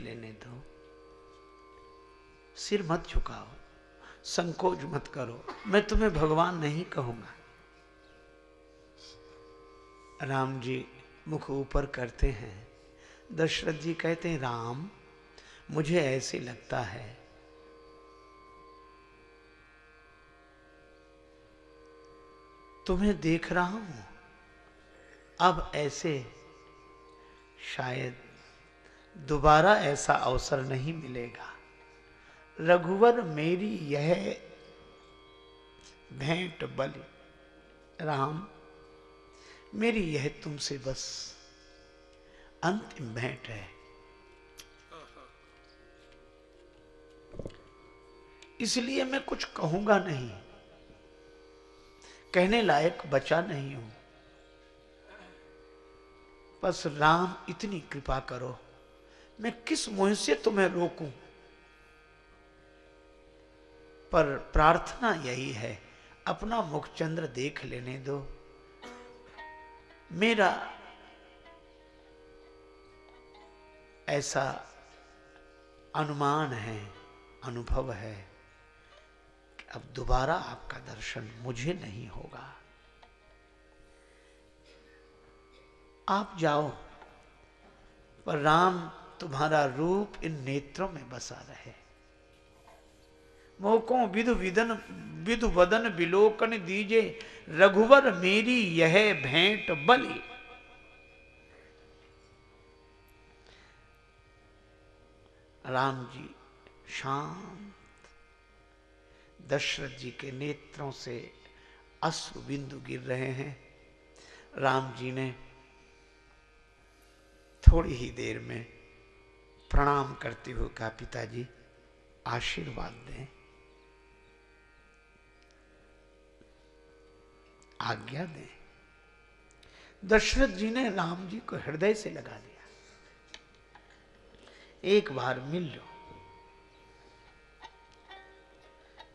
लेने दो। सिर मत झुकाओ, संकोच मत करो। मैं तुम्हें भगवान नहीं कहूँगा। राम जी मुख ऊपर करते हैं। दशरथ जी कहते हैं, राम, मुझे ऐसे लगता है तुम्हें देख रहा हूँ। अब ऐसे शायद दोबारा ऐसा अवसर नहीं मिलेगा। रघुवर मेरी यह भेंट बलि, राम, मेरी यह तुमसे बस। अंतिम भेंट है। इसलिए मैं कुछ कहूँगा नहीं। कहने लायक बचा नहीं हूँ। बस राम, इतनी कृपा करो। मैं किस मुँह से तुम्हें रोकूं? पर प्रार्थना यही है, अपना मुखचंद्र देख लेने दो। मेरा ऐसा अनुमान है, अनुभव है कि अब दोबारा आपका दर्शन मुझे नहीं होगा। आप जाओ, पर राम तुम्हारा रूप इन नेत्रों में बसा रहे। मोको विधु विदन विधु वदन विलोकन दीजे, रघुवर मेरी यह भेंट बलि। राम जी शांत। दशरथ जी के नेत्रों से अश्रु बिंदु गिर रहे हैं। राम जी ने थोड़ी ही देर में प्रणाम करते हुए कहा, पिताजी, आशीर्वाद दें। आज्ञा दें। दशरथ जी ने राम जी को हृदय से लगा लिया एक बार मिल लो।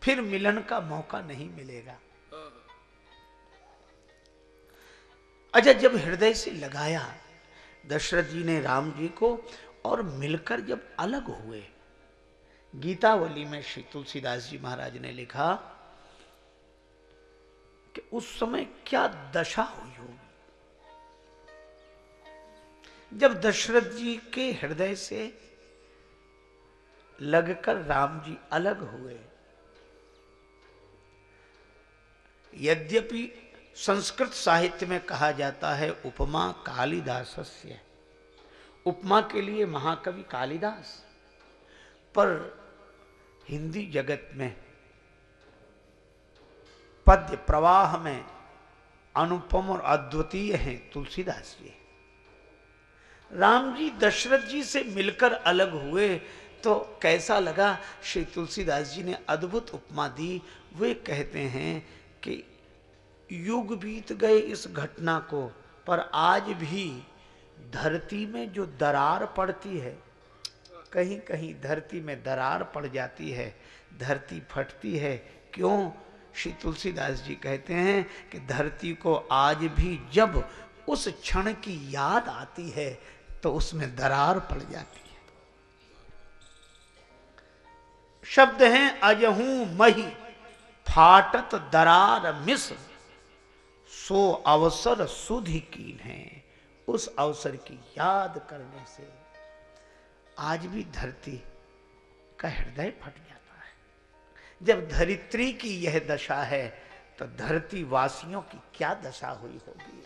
फिर मिलन का मौका नहीं मिलेगा। अच्छा जब हृदय से लगाया, दशरथ जी ने राम जी को और मिलकर जब अलग हुए। गीतावली में श्री तुलसीदास जी महाराज ने लिखा कि उस समय क्या दशा हुई होगी। जब दशरथ जी के हृदय से लगकर राम जी अलग हुए, यद्यपि संस्कृत साहित्य में कहा जाता है, उपमा कालिदासस्य। उपमा के लिए महाकवि कालिदास। पर हिंदी जगत में, पद्य प्रवाह में अनुपम और अद्वितीय हैं तुलसीदास जी। राम जी दशरथ जी से मिलकर अलग हुए तो कैसा लगा? श्री तुलसीदास जी ने अद्भुत उपमा दी। वे कहते हैं कि युग बीत गए इस घटना को, पर आज भी धरती में जो दरार पड़ती है कहीं कहीं धरती में दरार पड़ जाती है, धरती फटती है, क्यों? श्री तुलसीदास जी कहते हैं कि धरती को आज भी जब उस क्षण की याद आती है तो उसमें दरार पड़ जाती है। शब्द हैं, अजहू मही, फाटत दरार मिस, सो अवसर सुधि कीन है। उस अवसर की याद करने से आज भी धरती का हृदय फट जाता है। जब धरित्री की यह दशा है तो धरती वासियों की क्या दशा हुई होगी?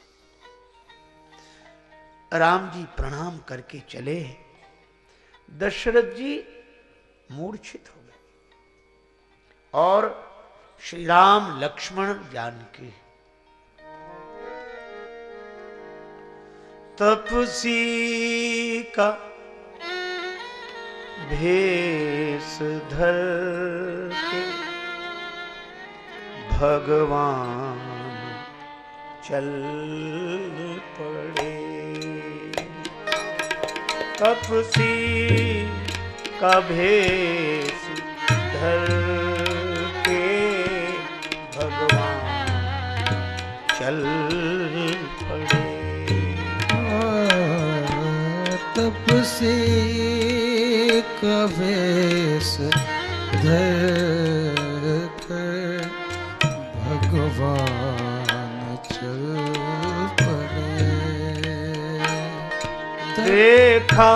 राम जी प्रणाम करके चले। दशरथ जी मूर्छित हो गए। और श्री राम लक्ष्मण जानकी तपसी का भेष धर के भगवान चल पड़े। तपसी का भेष धर के भगवान चल तपसी कवेश देख भगवान चल पड़े। देखा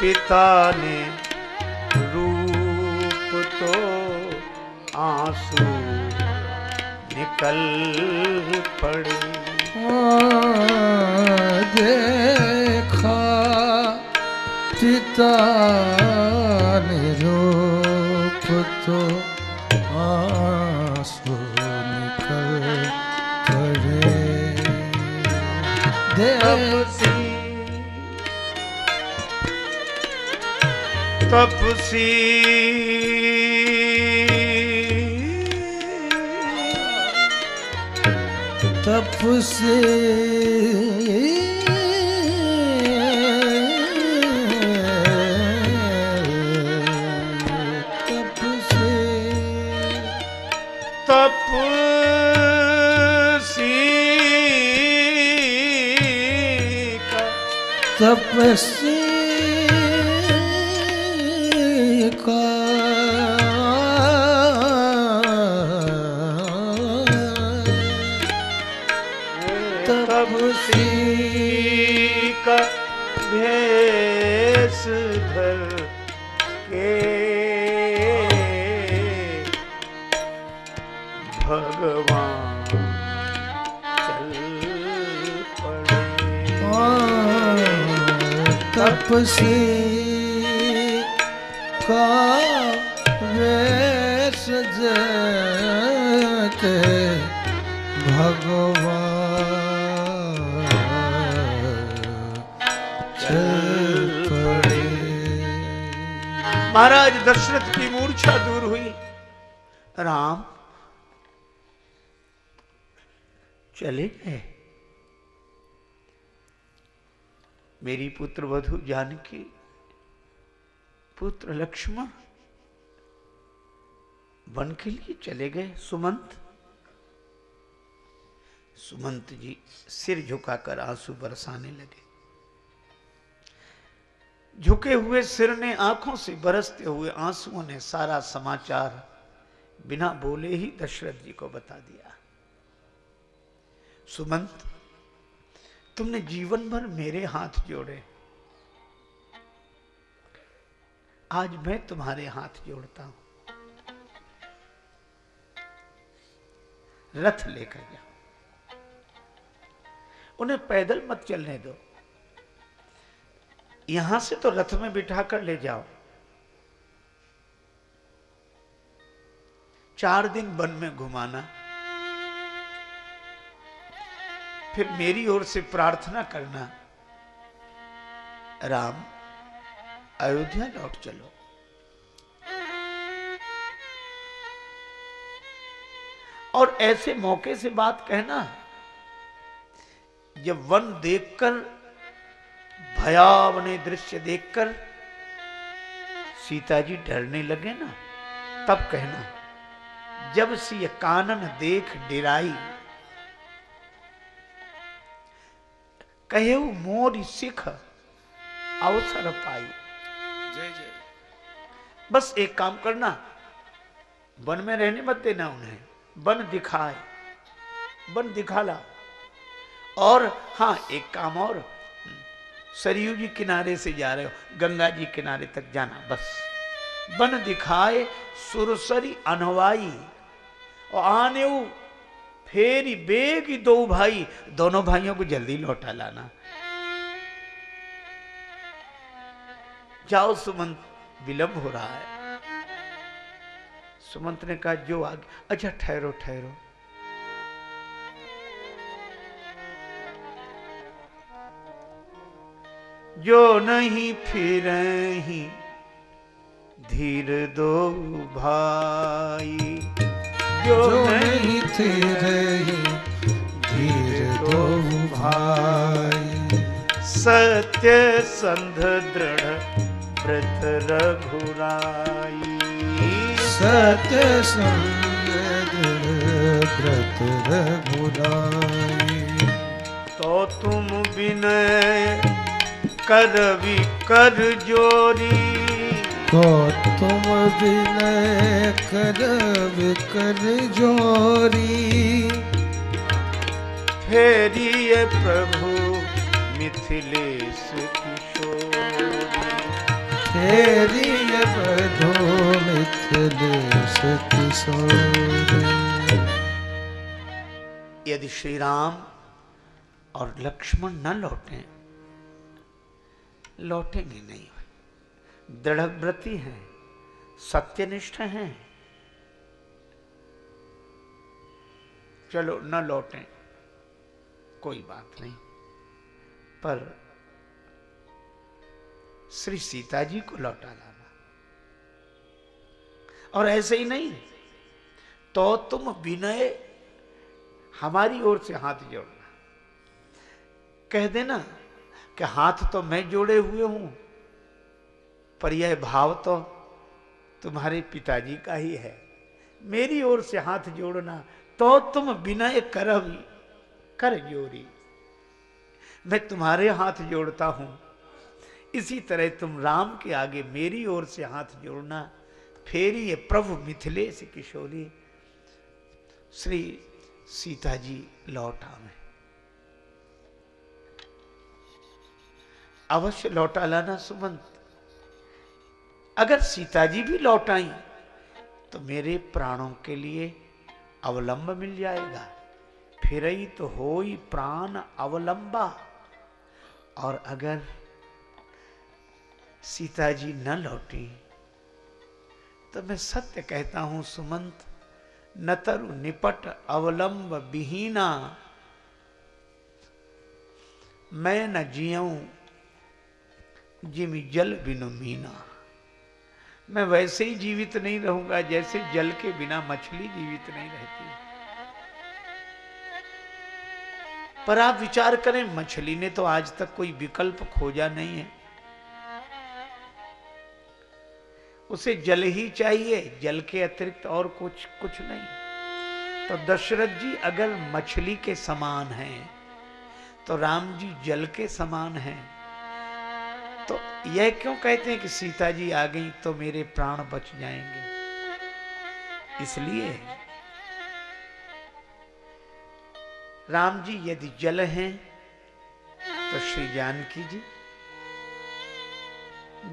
पिता ने रूप तो आँसू निकल पड़े। देखा आँसू निकल पड़े तपसी तपसी तप तपसी पुत्र वधु जानकी, पुत्र लक्ष्मण वन के लिए चले गए सुमंत। सुमंत जी सिर झुकाकर आँसू बरसाने लगे। झुके हुए सिर ने आँखों से बरसते हुए आंसुओं ने सारा समाचार बिना बोले ही दशरथ जी को बता दिया। सुमंत तुमने जीवन भर मेरे हाथ जोड़े। आज मैं तुम्हारे हाथ जोड़ता हूँ। रथ लेकर जाओ। उन्हें पैदल मत चलने दो। यहाँ से तो रथ में बिठा कर ले जाओ। चार दिन वन में घुमाना। फिर मेरी ओर से प्रार्थना करना। राम, अयोध्या लौट चलो। और ऐसे मौके से बात कहना जब वन देखकर भयावने दृश्य देखकर, सीता जी डरने लगे ना, तब कहना, जब सी कानन देख डिराई कहे मोरी सिख अवसर पाई। जय जय। बस एक काम करना वन में रहने मत देना उन्हें वन दिखाए वन दिखा ला और हाँ एक काम और सरयू जी किनारे से जा रहे हो गंगा जी किनारे तक जाना बस। वन दिखाए सुरसरी अनवाई और आने फेरी बेगी दो भाई, दोनों भाइयों को जल्दी लौटा लाना। जाओ सुमंत, विलंब हो रहा है। सुमंत ने कहा, जो आगे अच्छा ठहरो ठहरो। जो नहीं फिर ही, धीर दो भाई। जो नहीं थे रही धीर दो भाई। सत्य संध दृढ़ व्रत रघुराई। सत्य संग व्रत रघुराई। तो तुम विनय कर भी कर जोरी। को तुम विनय कर विकर जोरी फेरिए प्रभु मिथिलेश किशोरी बधो मिथिलेश किशोर यदि श्री राम और लक्ष्मण न लौटें, लौटेंगे नहीं। दृढ़व्रती हैं, सत्यनिष्ठ हैं। चलो, न लौटें, कोई बात नहीं। पर श्री सीता जी को लौटा लाना। और ऐसे ही नहीं तो तुम विनय हमारी ओर से हाथ जोड़ना। कह देना कि हाथ तो मैं जोड़े हुए हूँ पर यह भाव तो तुम्हारे पिताजी का ही है। मेरी ओर से हाथ जोड़ना तो तुम विनय कर कर जोरी मैं तुम्हारे हाथ जोड़ता हूँ। इसी तरह तुम राम के आगे मेरी ओर से हाथ जोड़ना, फेरी ये प्रभु मिथिलेश किशोरी। श्री सीता जी लौट आवे। अवश्य लौटा लाना सुमंत। अगर सीता जी भी लौट आई तो मेरे प्राणों के लिए अवलंब मिल जाएगा। फिर तो हो ही प्राण अवलंबा। और अगर सीता जी न लौटी तो मैं सत्य कहता हूँ, सुमंत नतरु निपट अवलंब विहीना मैं न जियऊ जिमी जल बिनु मीना। मैं वैसे ही जीवित नहीं रहूँगा जैसे जल के बिना मछली जीवित नहीं रहती। पर आप विचार करें, मछली ने तो आज तक कोई विकल्प खोजा नहीं है। उसे जल ही चाहिए, जल के अतिरिक्त और कुछ कुछ नहीं। तो दशरथ जी, अगर मछली के समान हैं तो राम जी जल के समान हैं। तो यह क्यों कहते हैं कि सीता जी आ गई तो मेरे प्राण बच जाएँगे? इसलिए राम जी यदि जल हैं तो श्री जानकी जी,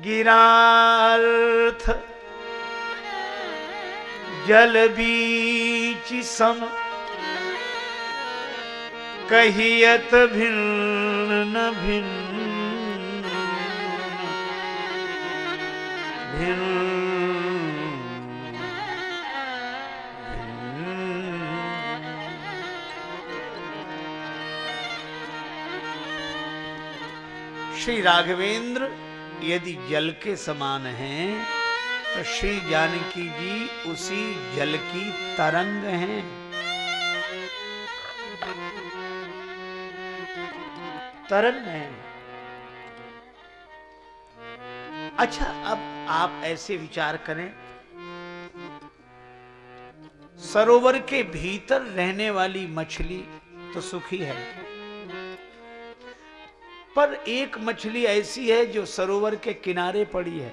गिरार्थ जल बीच सम कहियत भिन्न भिन्न। श्री राघवेंद्र यदि जल के समान हैं तो श्री जानकी जी उसी जल की तरंग हैं। तरंग हैं। अच्छा अब आप ऐसे विचार करें, सरोवर के भीतर रहने वाली मछली तो सुखी है, पर एक मछली ऐसी है जो सरोवर के किनारे पड़ी है।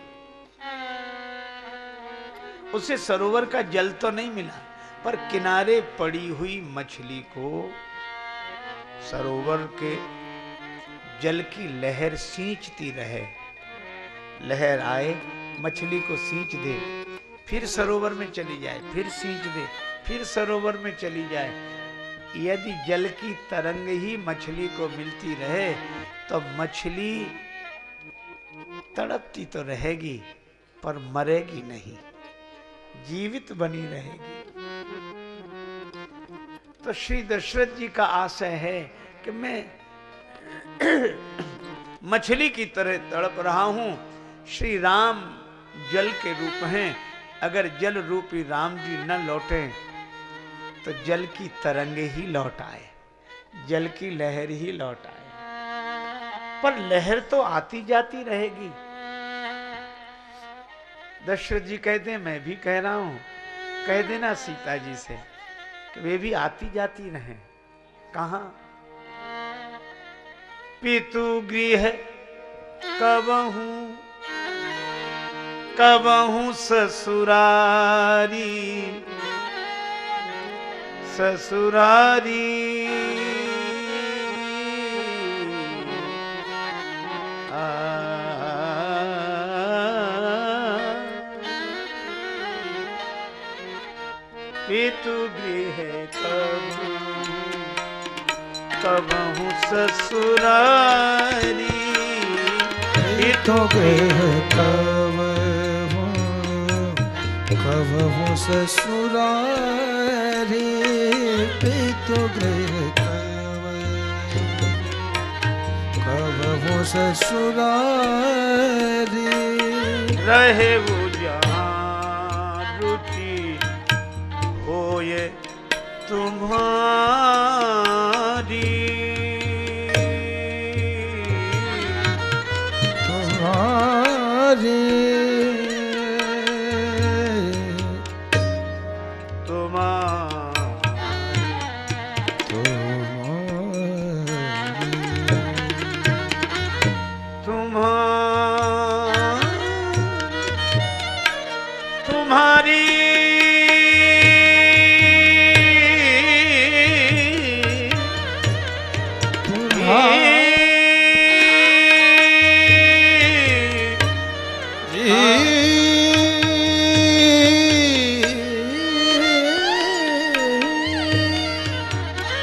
उसे सरोवर का जल तो नहीं मिला, पर किनारे पड़ी हुई मछली को सरोवर के जल की लहर सींचती रहे। लहर आए मछली को सींच दे, फिर सरोवर में चली जाए, फिर सींच दे, फिर सरोवर में चली जाए। यदि जल की तरंग ही मछली को मिलती रहे तो मछली तड़पती तो रहेगी, पर मरेगी नहीं। जीवित बनी रहेगी। तो श्री दशरथ जी का आशय है कि मैं मछली की तरह तड़प रहा हूँ। श्री राम जल के रूप हैं। अगर जल रूपी राम जी न लौटे तो जल की तरंग ही लौट आए, जल की लहर ही लौट आए। पर लहर तो आती जाती रहेगी। दशरथ जी कहते हैं मैं भी कह रहा हूँ। कह देना सीता जी से कि वे भी आती जाती रहे। कहा? पितु गृह कबहू कबहू ससुरारी। ससुरारी। पितु गृह कब हूँ ससुरारी। तो गृह कब कब हूँ ससुरारी पितु गृह कब कब हूँ ससुरारी रहे रुचि होए तुम्हारी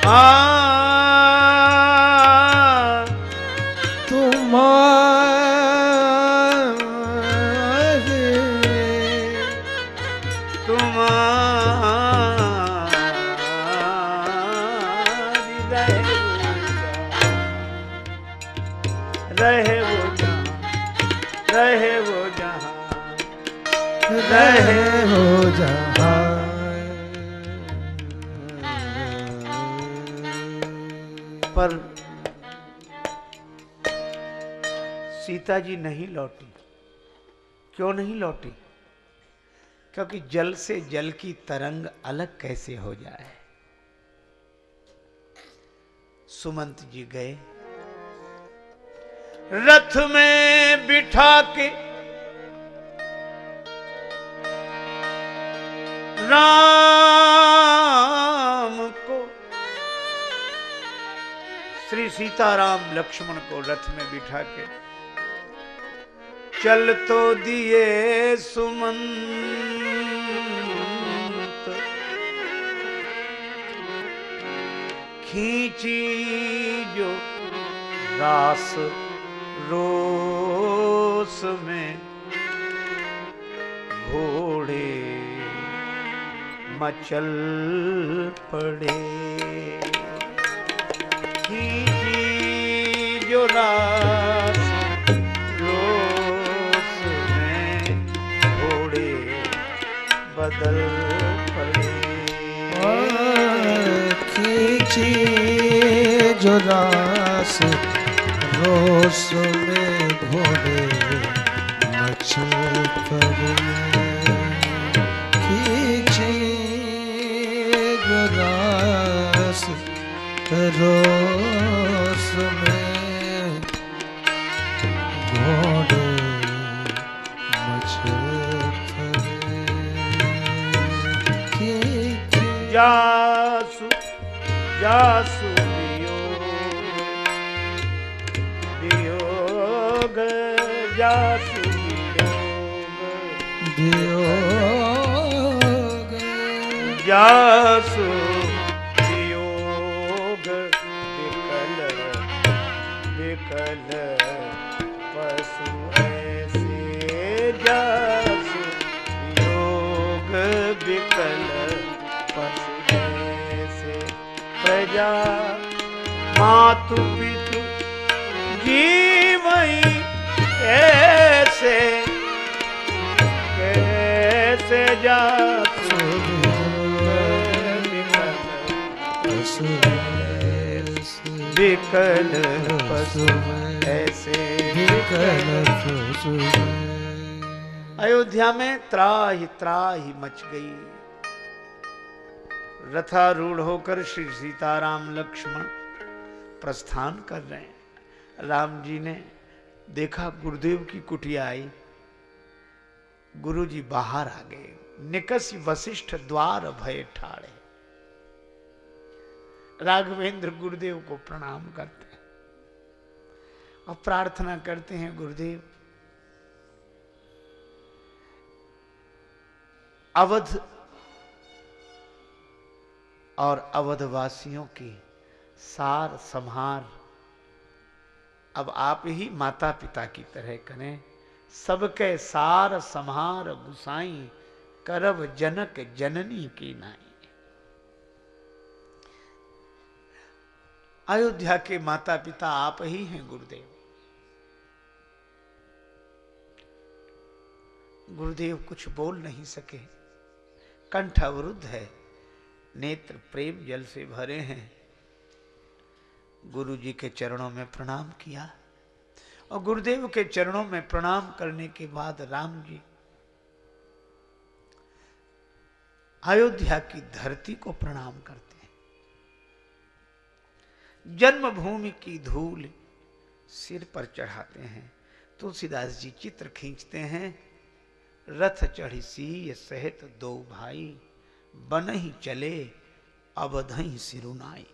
आ सीता जी नहीं लौटी। क्यों नहीं लौटी? क्योंकि जल से जल की तरंग अलग कैसे हो जाए? सुमंत जी गए। रथ में बिठा के राम को, श्री सीताराम लक्ष्मण को रथ में बिठा के चल तो दिए सुमंत खींची जो रास रोस में घोड़े मचल पड़े। खींची बदल खींची जो रास रोस में घोड़े मचल जासु विकल पशु ऐसे विकल। पशु अयोध्या में त्राही त्राही मच गई। रथारूढ़ होकर श्री सीताराम लक्ष्मण प्रस्थान कर रहे हैं। राम जी ने देखा गुरुदेव की कुटिया आई। गुरु जी बाहर आ गए। निकस वशिष्ठ द्वार भय ठाड़े। राघवेंद्र गुरुदेव को प्रणाम करते हैं और प्रार्थना करते हैं, गुरुदेव, अवध और अवधवासियों की सार संहार, अब आप ही माता पिता की तरह करें। सबके सार संहार गुसाई करब जनक जननी की नाई। अयोध्या के माता पिता आप ही हैं, गुरुदेव। गुरुदेव कुछ बोल नहीं सके। कंठ अवरुद्ध है, नेत्र प्रेम जल से भरे हैं। गुरु जी के चरणों में प्रणाम किया। और गुरुदेव के चरणों में प्रणाम करने के बाद राम जी अयोध्या की धरती को प्रणाम करते जन्मभूमि की धूल सिर पर चढ़ाते हैं। तुलसीदास जी चित्र खींचते हैं। रथ चढ़ी सी सहित दो भाई बन ही चले अवधई सिरुनाई।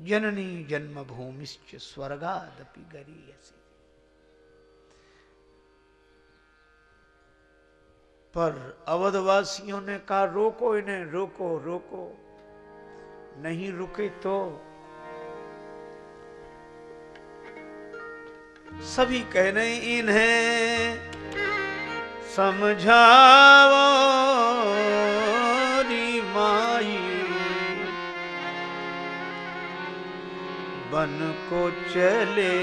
जननी जन्मभूमिश्च स्वर्गादपि गरीयसी। पर अवधवासियों ने कहा, रोको इन्हें, रोको रोको। नहीं रुके तो सभी कह रहे इन्हें समझाओ माई। बन को चले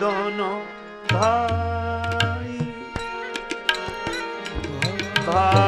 दोनों भाई। भाई।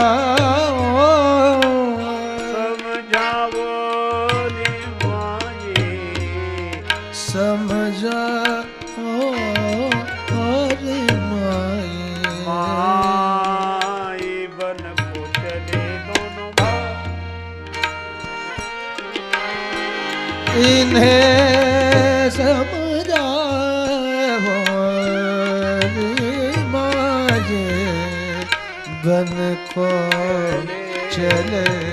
चले।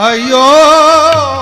अयोध्या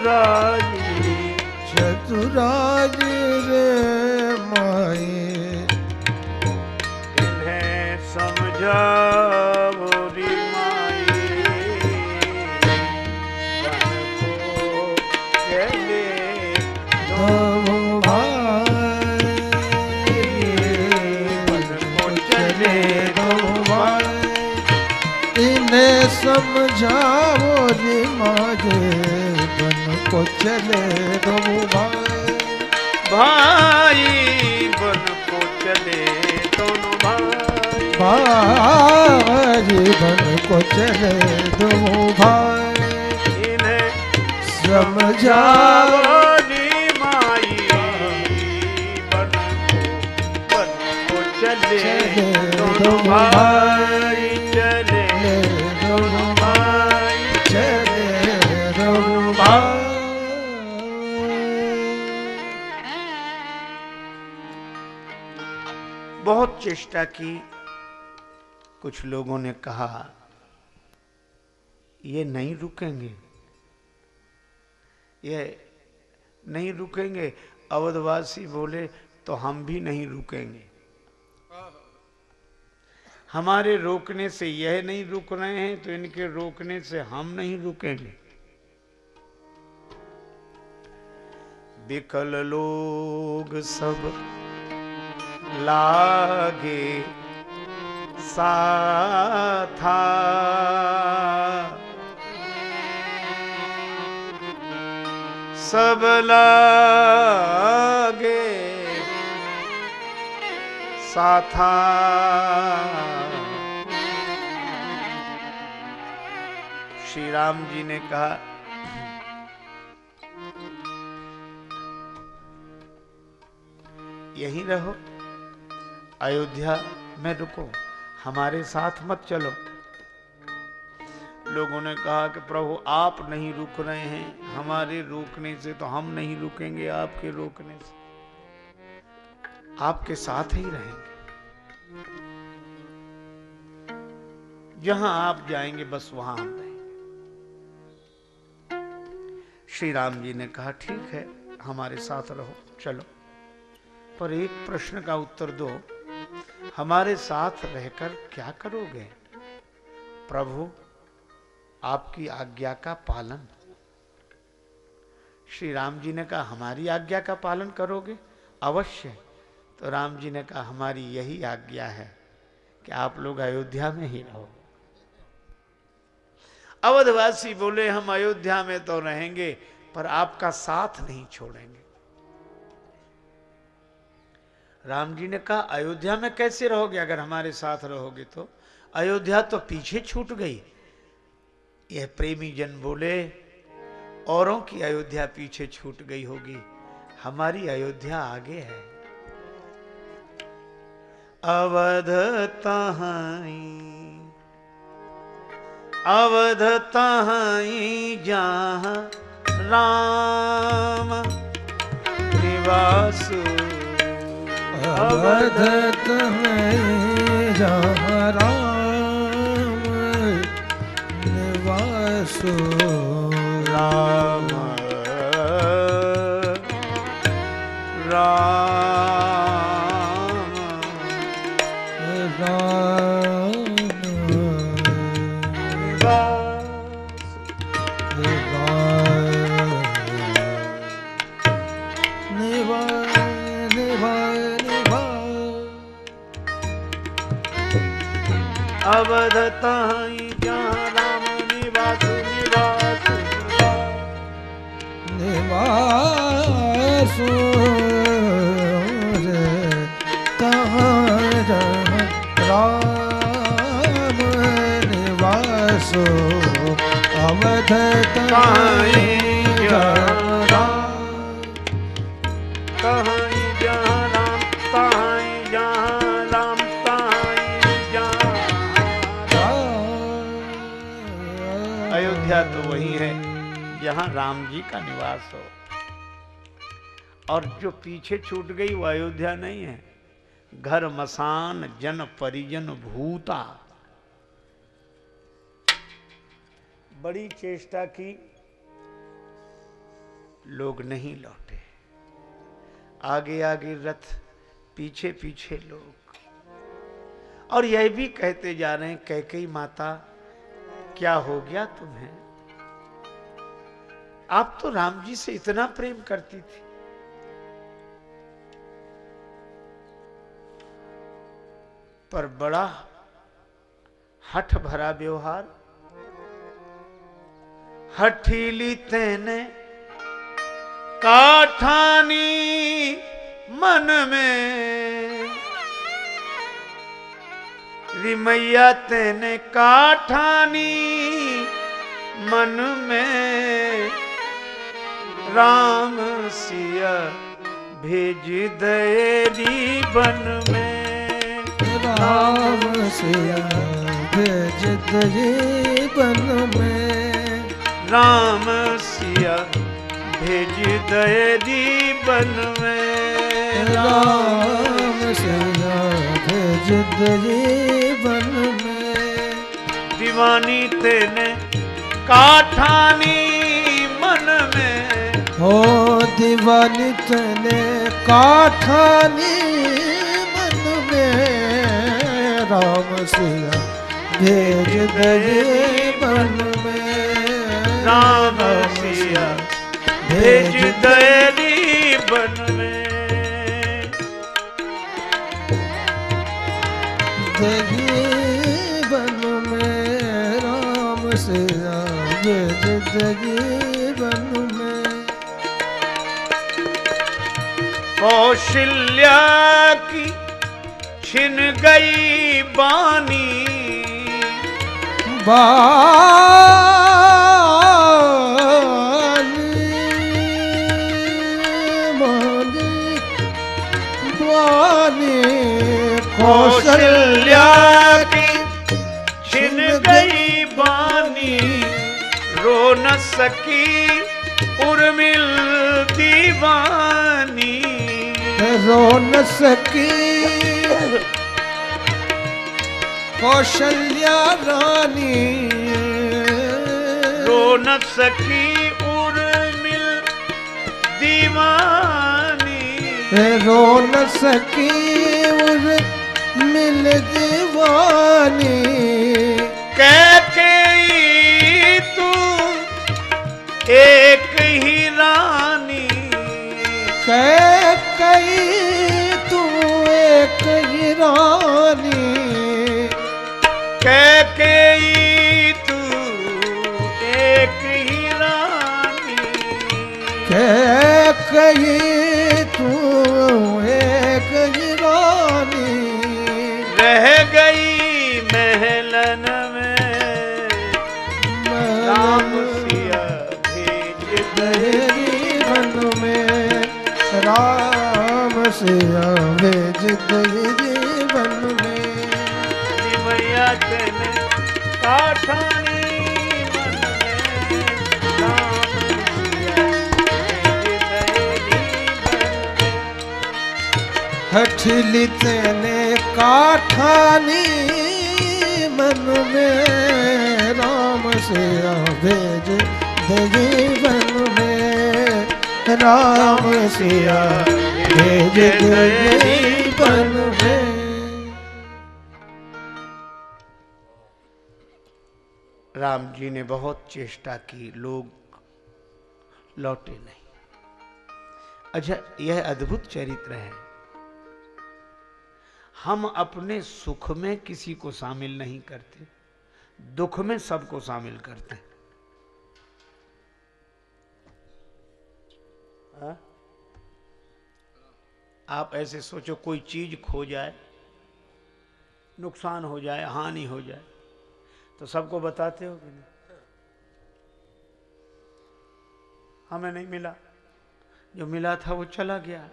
चतुराई चतुराज रे माए इन्हें इन्हें समझाओ रे मागे को चले दो भाई भाई बन को चले दोनों भाई। भाई बन को चले दो भाई। इन्हें समझाओ माई। बन को बन को चले दोनों दो भाई। चेष्टा की, कुछ लोगों ने कहा, ये नहीं रुकेंगे। ये नहीं रुकेंगे। अवधवासी बोले तो हम भी नहीं रुकेंगे। हमारे रोकने से यह नहीं रुक रहे हैं तो इनके रोकने से हम नहीं रुकेंगे। विकल लोग सब लागे साथा। सब लागे साथा। श्री राम जी ने कहा यहीं रहो। अयोध्या में रुको, हमारे साथ मत चलो। लोगों ने कहा कि प्रभु, आप नहीं रुक रहे हैं। हमारे रोकने से तो हम नहीं रुकेंगे, आपके रोकने से। आपके साथ ही रहेंगे। जहाँ आप जाएँगे, बस वहाँ हम रहेंगे। श्री राम जी ने कहा, ठीक है, हमारे साथ रहो, चलो। पर एक प्रश्न का उत्तर दो। हमारे साथ रहकर क्या करोगे? प्रभु, आपकी आज्ञा का पालन। श्री राम जी ने कहा, हमारी आज्ञा का पालन करोगे? अवश्य। तो राम जी ने कहा, हमारी यही आज्ञा है कि आप लोग अयोध्या में ही रहो। अवधवासी बोले, हम अयोध्या में तो रहेंगे, पर आपका साथ नहीं छोड़ेंगे। राम जी ने कहा, अयोध्या में कैसे रहोगे अगर हमारे साथ रहोगे तो? अयोध्या तो पीछे छूट गई। यह प्रेमी जन बोले, औरों की अयोध्या पीछे छूट गई होगी। हमारी अयोध्या आगे है। अवध अवध तहाई जहाँ राम निवास अवधत है जहाँ राम। अयोध्या तो वही है राम जी का निवास हो। और जो पीछे छूट गई वो अयोध्या नहीं है। घर मसान, जन परिजन भूता। बड़ी चेष्टा की लोग नहीं लौटे। आगे आगे रथ पीछे पीछे लोग। और यह भी कहते जा रहे हैं, कह कैकई माता, क्या हो गया तुम्हें? आप तो राम जी से इतना प्रेम करती थी। पर बड़ा हठ भरा व्यवहार। हठीली तेने काठानी मन में। रिमैया तेने काठानी मन में। राम सिया भेज दे बन में। राम सिया भेज दही बन में। राम सिया भेज दे बन में। राम सिया भेज दही बन में। दीवानी तेने काठानी मन में। हो दीवानी तने काठानी मन में। राम सिया भेज दही बन में। राम सिया भेज दे बन में। बन में राम भेज दही बन में। कौशल्या की छिन गई बानी। कौशल्या की छिन गई बानी रो न सकी उर्मिल दीवानी। रो न सकी कौशल्या रानी। रो न सकी उर्मिल दीवानी। रो न सकी उर मिल दीवानी। कहके तू एक ही रानी। कह कई तू एक ही रानी। कहके तू एक ही रानी। कह कई हठली तेने काठानी मन में, राम सिया भेज दही बन में। राम सिया भेज दही बन में। राम जी ने बहुत चेष्टा की, लोग लौटे नहीं। अच्छा यह अद्भुत चरित्र है। हम अपने सुख में किसी को शामिल नहीं करते, दुख में सबको शामिल करते हैं। हाँ? आप ऐसे सोचो कोई चीज़ खो जाए, नुकसान हो जाए, हानि हो जाए तो सबको बताते हो कि नहीं? हमें नहीं मिला। जो मिला था वो चला गया।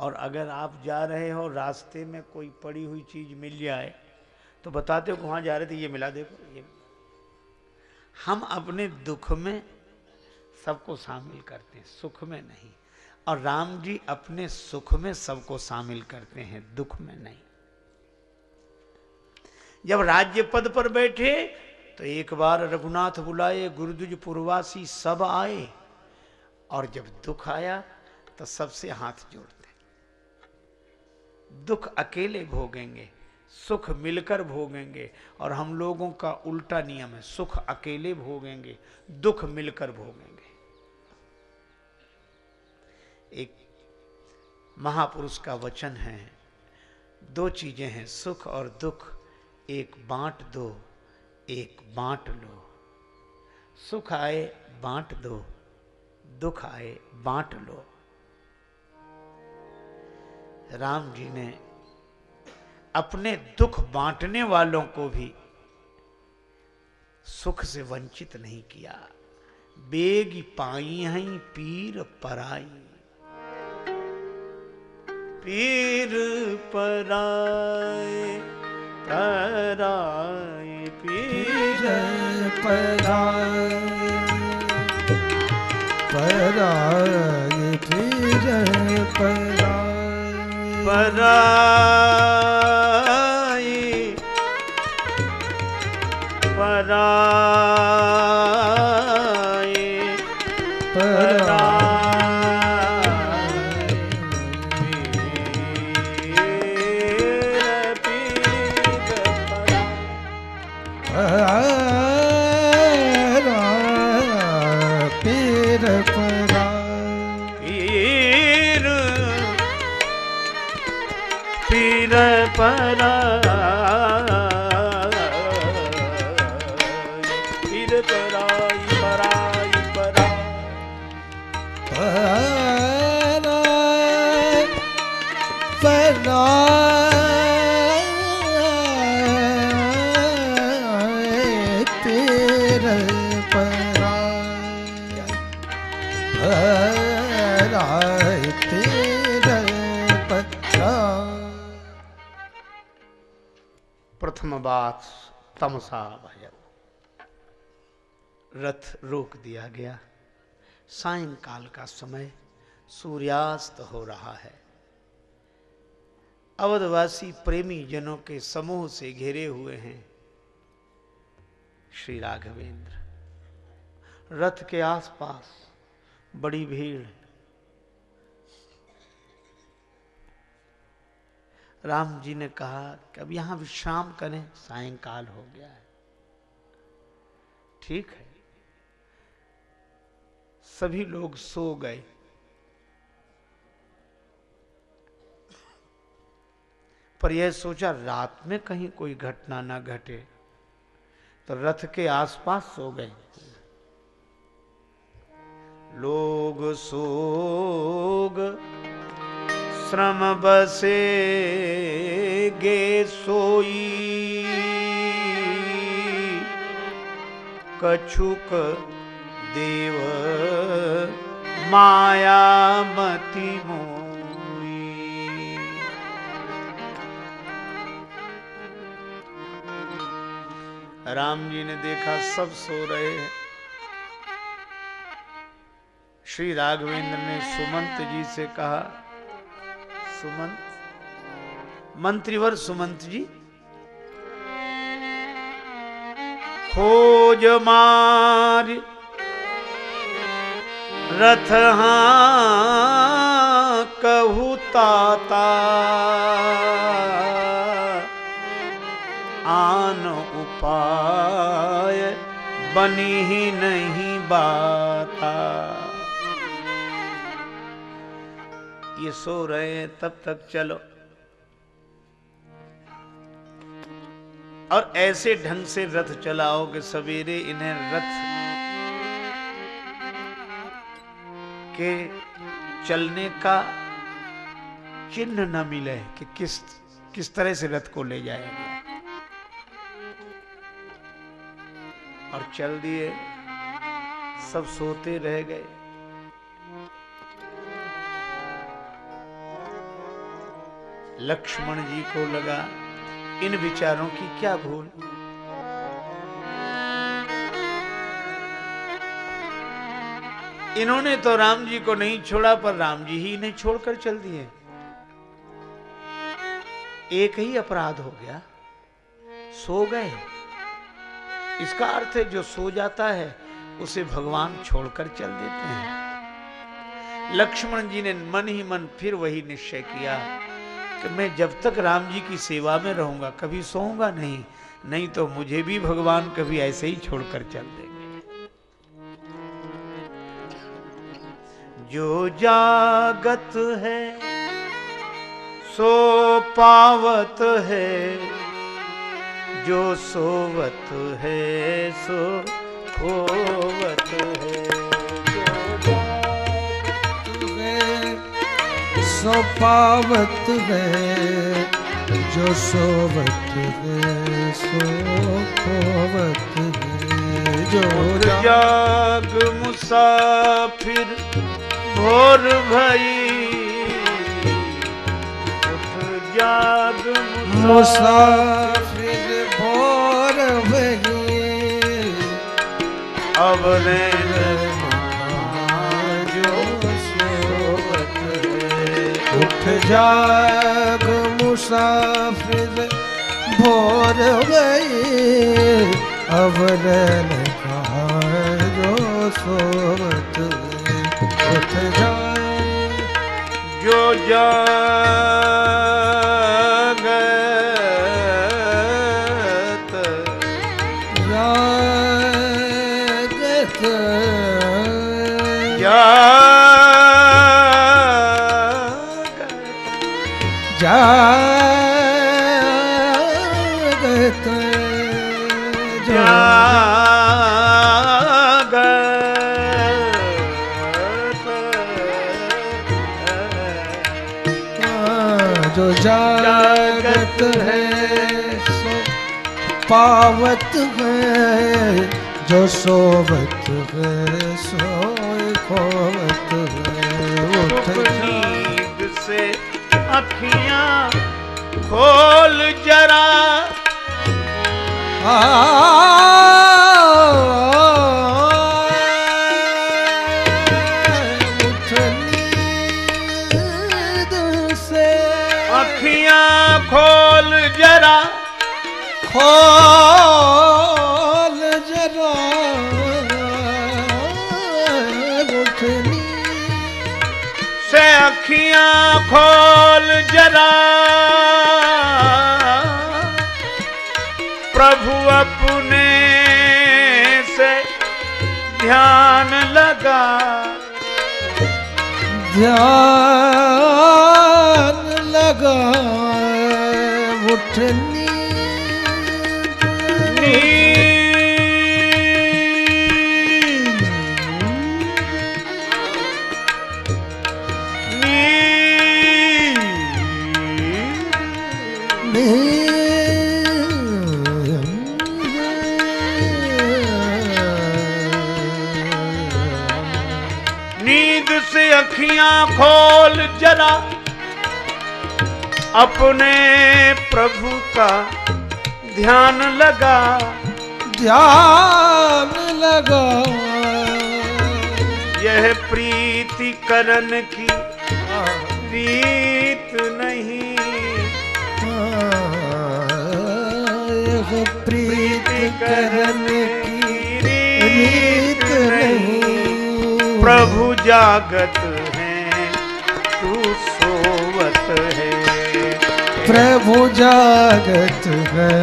और अगर आप जा रहे हो, रास्ते में कोई पड़ी हुई चीज़ मिल जाए तो बताते हो कि वहाँ जा रहे थे, ये मिला देखो, ये। हम अपने दुख में सबको शामिल करते हैं, सुख में नहीं। और राम जी अपने सुख में सबको शामिल करते हैं, दुख में नहीं। जब राज्य पद पर बैठे तो एक बार रघुनाथ बुलाए गुरुद्वज पुरवासी सब आए। और जब दुख आया तो सबसे हाथ जोड़ते। दुख अकेले भोगेंगे, सुख मिलकर भोगेंगे, और हम लोगों का उल्टा नियम है, सुख अकेले भोगेंगे, दुख मिलकर भोगेंगे। एक महापुरुष का वचन है, दो चीज़ें हैं, सुख और दुख, एक बांट दो, एक बांट लो। सुख आए, बांट दो, दुख आए, बांट लो। राम जी ने अपने दुख बांटने वालों को भी सुख से वंचित नहीं किया। बेग पाई हैं, पीर पराई। पीर पराए पराए पीर पराय पराय पीर पराय पराए तमसा भय रथ रोक दिया गया। सायंकाल का समय सूर्यास्त हो रहा है। अवधवासी प्रेमी जनों के समूह से घिरे हुए हैं। श्री राघवेंद्र, रथ के आसपास बड़ी भीड़ राम जी ने कहा कि अब यहाँ विश्राम करें, सायंकाल हो गया है। ठीक है। सभी लोग सो गए। पर यह सोचा, रात में कहीं कोई घटना ना घटे तो रथ के आसपास सो गए। लोग सोग श्रम बसे गे सोई। कछुक देव माया मति मोई। राम जी ने देखा सब सो रहे हैं। श्री राघवेंद्र ने सुमंत जी से कहा सुमंत। मंत्रीवर सुमंत जी। खोज मार, रथ हाँ कहू ताता। आन उपाय बनी ही नहीं बाता। ये सो रहे हैं, तब तक चलो। और ऐसे ढंग से रथ चलाओ कि सवेरे इन्हें रथ के चलने का चिन्ह न मिले कि किस किस तरह से रथ को ले जाया गया और चल दिए, सब सोते रह गए। लक्ष्मण जी को लगा, इन विचारों की क्या भूल? इन्होंने तो राम जी को नहीं छोड़ा, पर राम जी ही इन्हें छोड़कर चल दिए। एक ही अपराध हो गया, सो गए इसका अर्थ है, जो सो जाता है, उसे भगवान छोड़कर चल देते हैं। लक्ष्मण जी ने मन ही मन फिर वही निश्चय किया। कि मैं जब तक राम जी की सेवा में रहूँगा, कभी सोऊँगा नहीं नहीं तो मुझे भी भगवान कभी ऐसे ही छोड़कर चल देंगे। जो जागत है, सो पावत है, जो सोवत है, सो खोवत है। सो पावत है जो सोवत है सो खोवत है जो जाग मुसाफिर भोर भई। जाग मुसाफिर भोर भगी अब जाग मुसाफिर भोर गई अब रन जो सोवत उठ जाए। जो जागत है सो पावत है जो सोवत है सोए खोवत है उठ नींद से अखियाँ खोल जरा। अखियाँ ध्यान लगा। ध्यान लगा उठनी खोल जरा अपने प्रभु का ध्यान लगा। ध्यान लगा। यह प्रीति करण की रीत नहीं। यह प्रीत करण की रीत रीत नहीं। प्रभु जागत प्रभु जागत है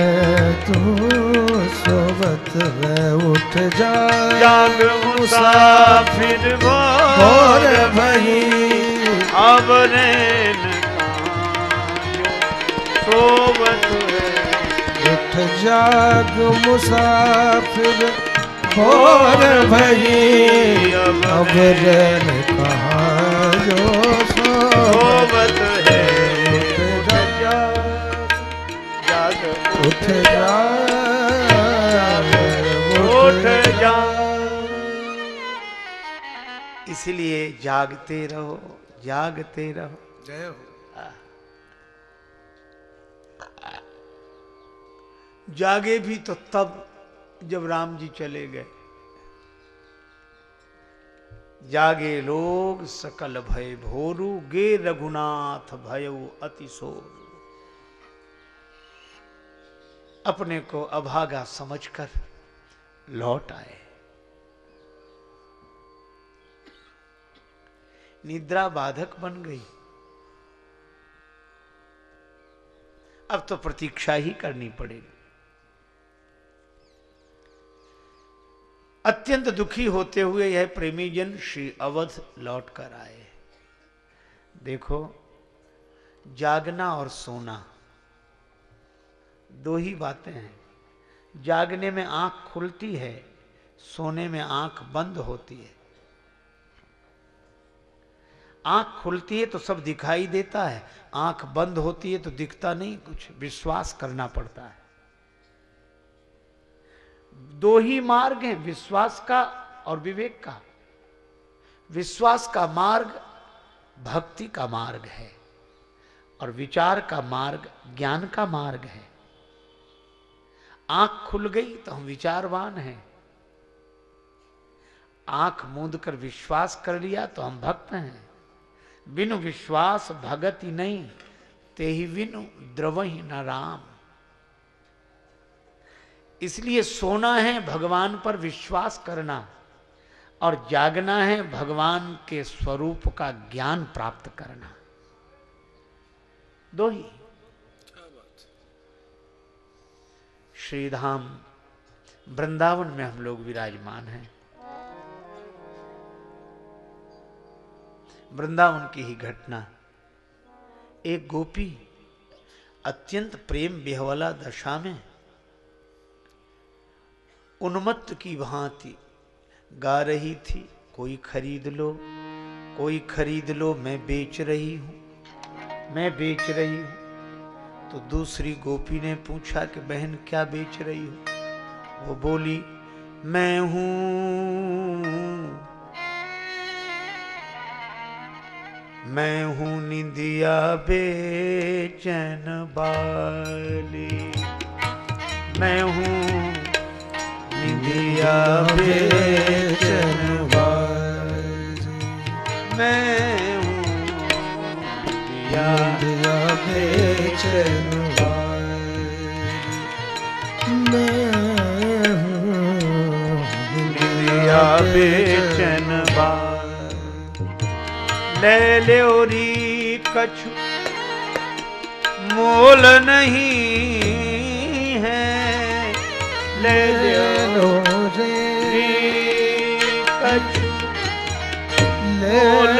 तू सोवत है उठ जा। जाग मुसाफिर और भोर भई अब है। उठ जाग मुसाफिर भोर भई अब कहाँ जो उठ जा उठ जा। इसलिए जागते रहो जागते रहो। जय हो। जागे भी तो तब जब राम जी चले गए। जागे लोग सकल भय भोरू गे रघुनाथ भयो अतिशोर। अपने को अभागा समझकर लौट आए। निद्रा बाधक बन गई। अब तो प्रतीक्षा ही करनी पड़ेगी। अत्यंत दुखी होते हुए यह प्रेमी जन श्री अवध लौट कर आए। देखो, जागना और सोना दो ही बातें हैं। जागने में आँख खुलती है, सोने में आँख बंद होती है। आँख खुलती है तो सब दिखाई देता है, आँख बंद होती है तो दिखता नहीं, कुछ विश्वास करना पड़ता है। दो ही मार्ग हैं, विश्वास का और विवेक का। विश्वास का मार्ग भक्ति का मार्ग है और विचार का मार्ग ज्ञान का मार्ग है। आँख खुल गई तो हम विचारवान हैं। आँख मूंद कर विश्वास कर लिया तो हम भक्त हैं। बिनु विश्वास भगत ही नहीं ते ही विनु द्रव ही न राम। इसलिए सोना है भगवान पर विश्वास करना और जागना है भगवान के स्वरूप का ज्ञान प्राप्त करना। दो ही। श्रीधाम, वृंदावन में हम लोग विराजमान हैं। वृंदावन की ही घटना। एक गोपी अत्यंत प्रेम बेहवला दशा में उन्मत्त की भांति गा रही थी, कोई खरीद लो, कोई खरीद लो, मैं बेच रही हूँ, मैं बेच रही हूँ। तो दूसरी गोपी ने पूछा कि बहन, क्या बेच रही हो? वो बोली, मैं हूँ। मैं हूँ निंदिया बेचैन बाली। मैं हूँ निंदिया बेचैन ले लो री कछु। मोल नहीं है। ले लो लो कछु। मोल